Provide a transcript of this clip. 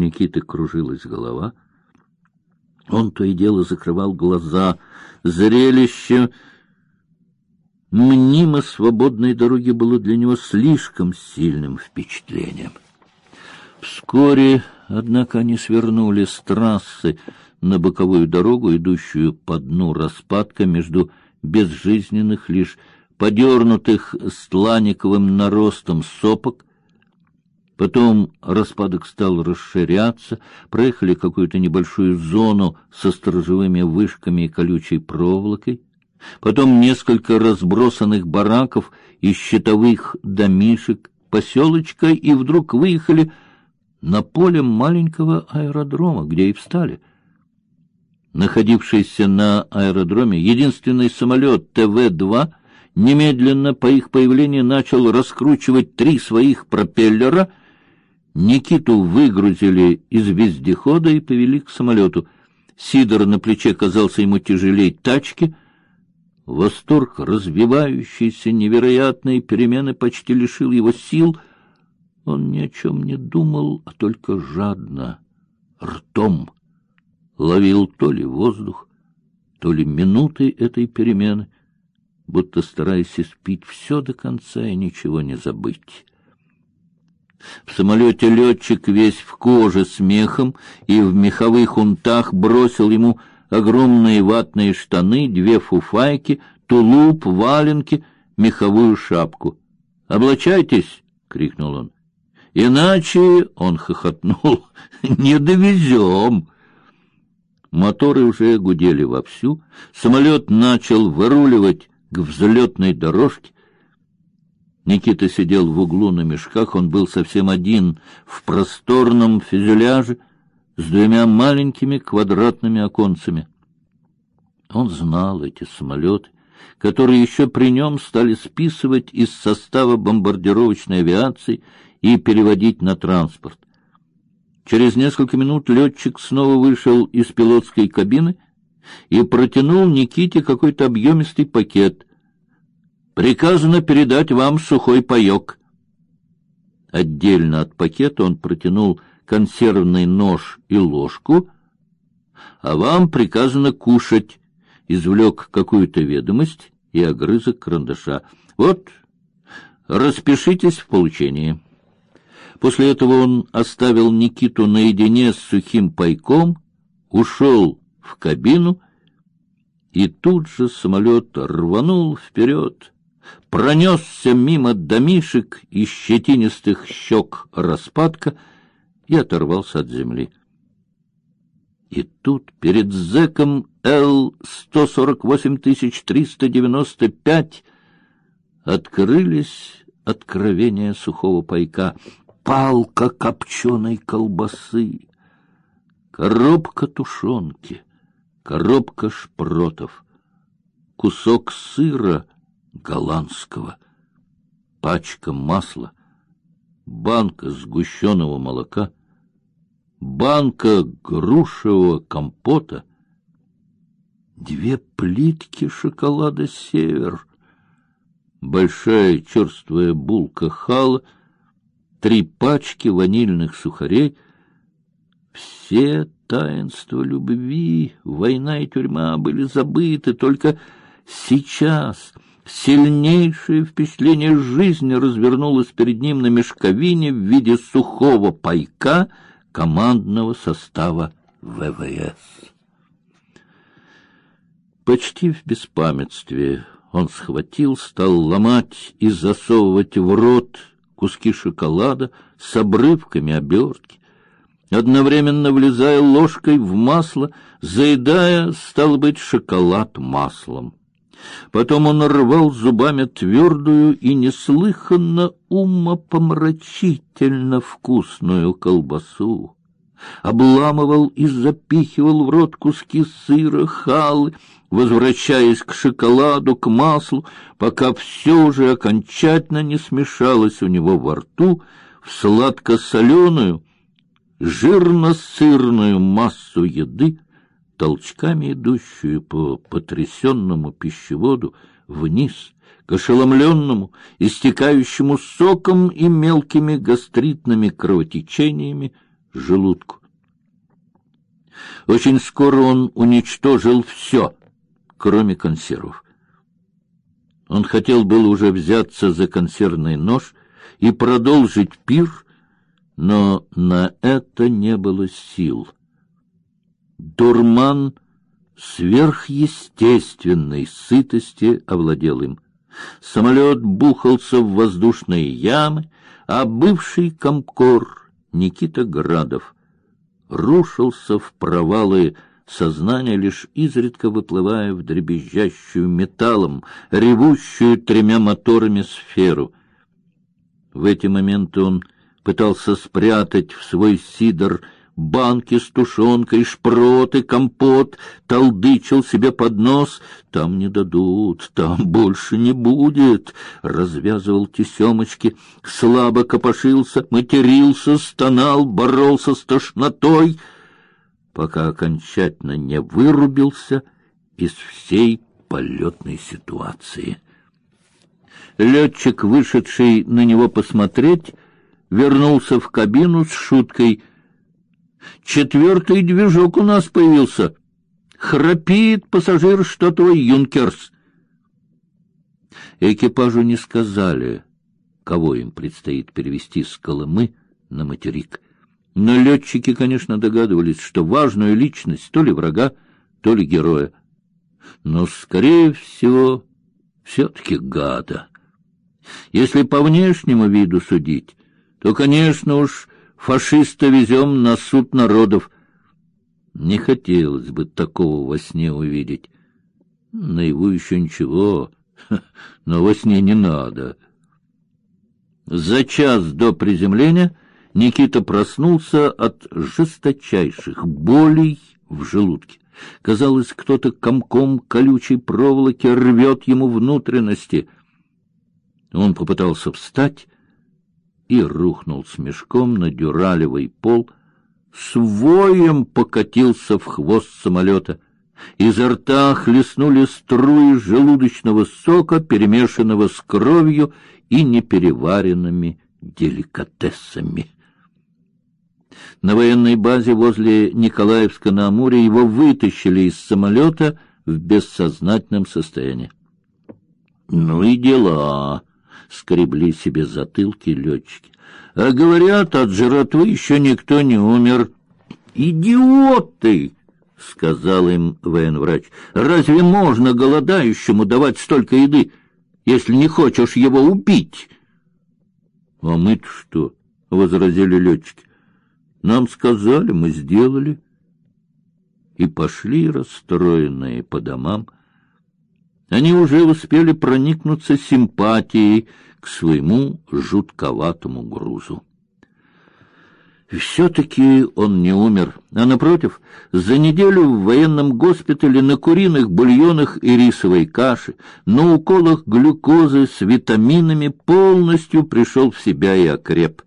Никиты кружилась голова. Он то и дело закрывал глаза. Зрелище мнимо свободной дороги было для него слишком сильным впечатлением. Вскоре, однако, они свернули с трассы на боковую дорогу, идущую по дну распадка между безжизненных лишь подернутых стланиковым наростом сопок. Потом распадок стал расширяться, проехали какую-то небольшую зону со сторожевыми вышками и колючей проволокой, потом несколько разбросанных бараков и щитовых домишек, поселочка, и вдруг выехали на поле маленького аэродрома, где и встали. Находившийся на аэродроме единственный самолет ТВ-2 немедленно по их появлению начал раскручивать три своих пропеллера. Никиту выгрузили из вездехода и повели к самолету. Сидор на плече казался ему тяжелей тачки. Восторг развивающейся невероятной перемены почти лишил его сил. Он ни о чем не думал, а только жадно, ртом ловил то ли воздух, то ли минуты этой перемены — будто стараясь испить все до конца и ничего не забыть. В самолете летчик весь в коже с мехом и в меховых унтах бросил ему огромные ватные штаны, две фуфайки, тулуп, валенки, меховую шапку. «Облачайтесь!» — крикнул он. «Иначе...» — он хохотнул. «Не довезем!» Моторы уже гудели вовсю, самолет начал выруливать к взлетной дорожке. Никита сидел в углу на мешках, он был совсем один в просторном фюзеляже с двумя маленькими квадратными оконцами. Он знал эти самолеты, которые еще при нем стали списывать из состава бомбардировочной авиации и переводить на транспорт. Через несколько минут летчик снова вышел из пилотской кабины — и протянул Никите какой-то объемистый пакет. «Приказано передать вам сухой паек». Отдельно от пакета он протянул консервный нож и ложку, а вам приказано кушать. Извлек какую-то ведомость и огрызок карандаша. Вот, распишитесь в получении. После этого он оставил Никиту наедине с сухим пайком, ушел в кабину, и тут же самолет рванул вперед, пронесся мимо домишек и щетинистых щек распадка и оторвался от земли. И тут перед зэком Л-148-395 открылись откровения сухого пайка, палка копченой колбасы, коробка тушенки — коробка шпротов, кусок сыра голландского, пачка масла, банка сгущенного молока, банка грушевого компота, две плитки шоколада «Север», большая черствая булка хала, три пачки ванильных сухарей — все таинства любви, война и тюрьма были забыты, только сейчас сильнейшее впечатление жизни развернулось перед ним на мешковине в виде сухого пайка командного состава ВВС. Почти в беспамятстве он схватил, стал ломать и засовывать в рот куски шоколада с обрывками обертки одновременно влезая ложкой в масло, заедая, стал быть, шоколад маслом. Потом он рвал зубами твердую и неслыханно умопомрачительно вкусную колбасу, обламывал и запихивал в рот куски сыра, халы, возвращаясь к шоколаду, к маслу, пока все уже окончательно не смешалось у него во рту в сладко-соленую, жирно-сырную массу еды, толчками идущую по потрясенному пищеводу вниз, к ошеломленному, истекающему соком и мелкими гастритными кровотечениями желудку. Очень скоро он уничтожил все, кроме консервов. Он хотел было уже взяться за консервный нож и продолжить пир, но на это не было сил. Дурман сверхъестественной сытости овладел им. Самолет бухался в воздушные ямы, а бывший комкор Никита Градов рушился в провалы сознания, лишь изредка выплывая в дребезжащую металлом, ревущую тремя моторами сферу. В эти моменты он пытался спрятать в свой сидор банки с тушенкой, шпроты, компот, толдычил себе под нос. Там не дадут, там больше не будет. Развязывал тесемочки, слабо копошился, матерился, стонал, боролся с тошнотой, пока окончательно не вырубился из всей полетной ситуации. Летчик, вышедший на него посмотреть, вернулся в кабину с шуткой — Четвертый движок у нас появился. Храпит пассажир, что твой юнкерс. Экипажу не сказали, кого им предстоит перевести с Колымы на материк. Но летчики, конечно, догадывались, что важную личность то ли врага, то ли героя. Но, скорее всего, все-таки гада. Если по внешнему виду судить, то, конечно уж, фашиста везем на суд народов. Не хотелось бы такого во сне увидеть. Наяву еще ничего, но во сне не надо. За час до приземления Никита проснулся от жесточайших болей в желудке. Казалось, кто-то комком колючей проволоки рвет ему внутренности. Он попытался встать, и рухнул с мешком на дюралевый пол, с воем покатился в хвост самолета. Изо рта хлестнули струи желудочного сока, перемешанного с кровью и непереваренными деликатесами. На военной базе возле Николаевска на Амуре его вытащили из самолета в бессознательном состоянии. Ну и дела скребли себе затылки летчики. А говорят, от жратвы еще никто не умер. Идиоты! — сказал им военврач. — Разве можно голодающему давать столько еды, если не хочешь его убить? — А мы-то что? — возразили летчики. — Нам сказали, мы сделали. И пошли расстроенные по домам, — они уже успели проникнуться симпатией к своему жутковатому грузу. Все-таки он не умер, а, напротив, за неделю в военном госпитале на куриных бульонах и рисовой каше, на уколах глюкозы с витаминами полностью пришел в себя и окреп.